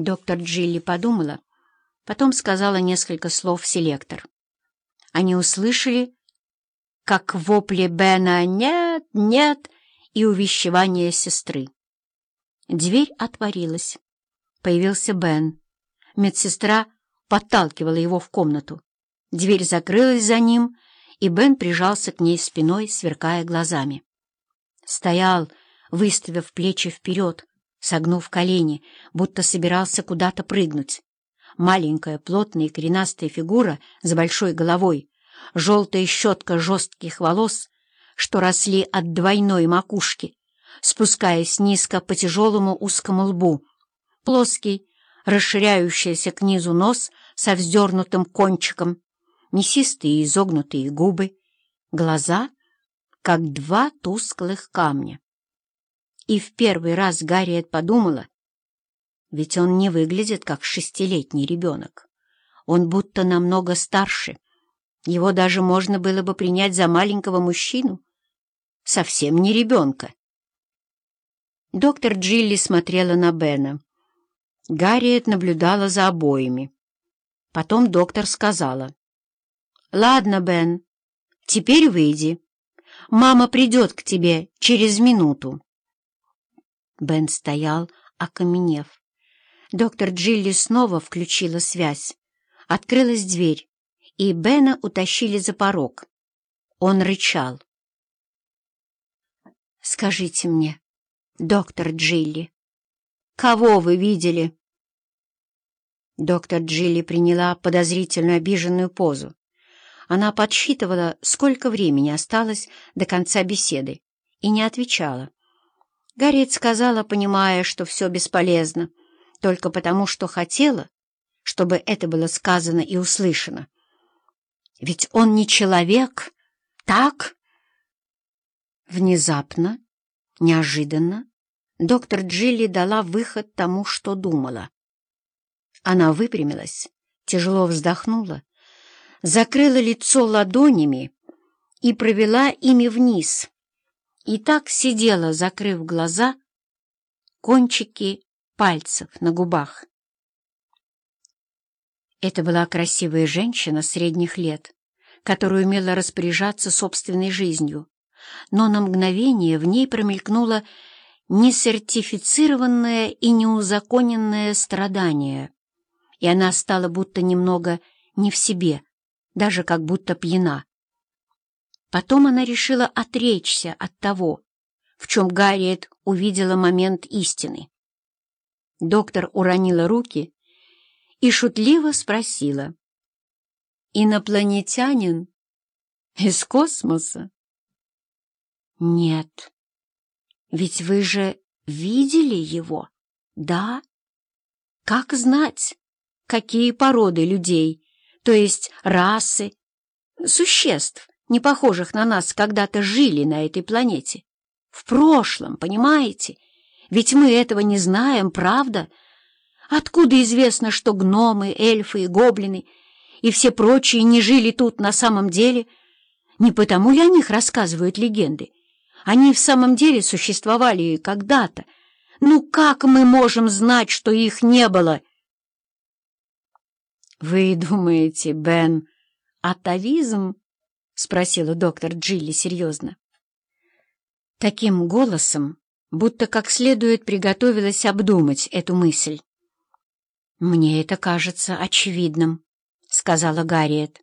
Доктор Джилли подумала, потом сказала несколько слов селектор. Они услышали, как вопли Бена «нет, нет» и увещевание сестры. Дверь отворилась. Появился Бен. Медсестра подталкивала его в комнату. Дверь закрылась за ним, и Бен прижался к ней спиной, сверкая глазами. Стоял, выставив плечи вперед, согнув колени, будто собирался куда-то прыгнуть. Маленькая, плотная и коренастая фигура с большой головой, желтая щетка жестких волос, что росли от двойной макушки, спускаясь низко по тяжелому узкому лбу, плоский, расширяющийся к низу нос со вздернутым кончиком, мясистые изогнутые губы, глаза, как два тусклых камня. И в первый раз Гарриет подумала, ведь он не выглядит как шестилетний ребенок. Он будто намного старше. Его даже можно было бы принять за маленького мужчину. Совсем не ребенка. Доктор Джилли смотрела на Бена. Гарриет наблюдала за обоими. Потом доктор сказала. «Ладно, Бен, теперь выйди. Мама придет к тебе через минуту». Бен стоял, окаменев. Доктор Джилли снова включила связь. Открылась дверь, и Бена утащили за порог. Он рычал. «Скажите мне, доктор Джилли, кого вы видели?» Доктор Джилли приняла подозрительно обиженную позу. Она подсчитывала, сколько времени осталось до конца беседы, и не отвечала. Гарриет сказала, понимая, что все бесполезно, только потому, что хотела, чтобы это было сказано и услышано. Ведь он не человек, так? Внезапно, неожиданно, доктор Джилли дала выход тому, что думала. Она выпрямилась, тяжело вздохнула, закрыла лицо ладонями и провела ими вниз. И так сидела, закрыв глаза, кончики пальцев на губах. Это была красивая женщина средних лет, которая умела распоряжаться собственной жизнью, но на мгновение в ней промелькнуло несертифицированное и неузаконенное страдание и она стала будто немного не в себе, даже как будто пьяна. Потом она решила отречься от того, в чем Гарриет увидела момент истины. Доктор уронила руки и шутливо спросила. «Инопланетянин? Из космоса?» «Нет. Ведь вы же видели его, да? Как знать?» какие породы людей, то есть расы, существ, не похожих на нас, когда-то жили на этой планете. В прошлом, понимаете? Ведь мы этого не знаем, правда? Откуда известно, что гномы, эльфы и гоблины и все прочие не жили тут на самом деле? Не потому ли о них рассказывают легенды? Они в самом деле существовали когда-то. Ну как мы можем знать, что их не было?» «Вы думаете, Бен, атовизм?» — спросила доктор Джилли серьезно. Таким голосом, будто как следует приготовилась обдумать эту мысль. «Мне это кажется очевидным», — сказала Гарриет.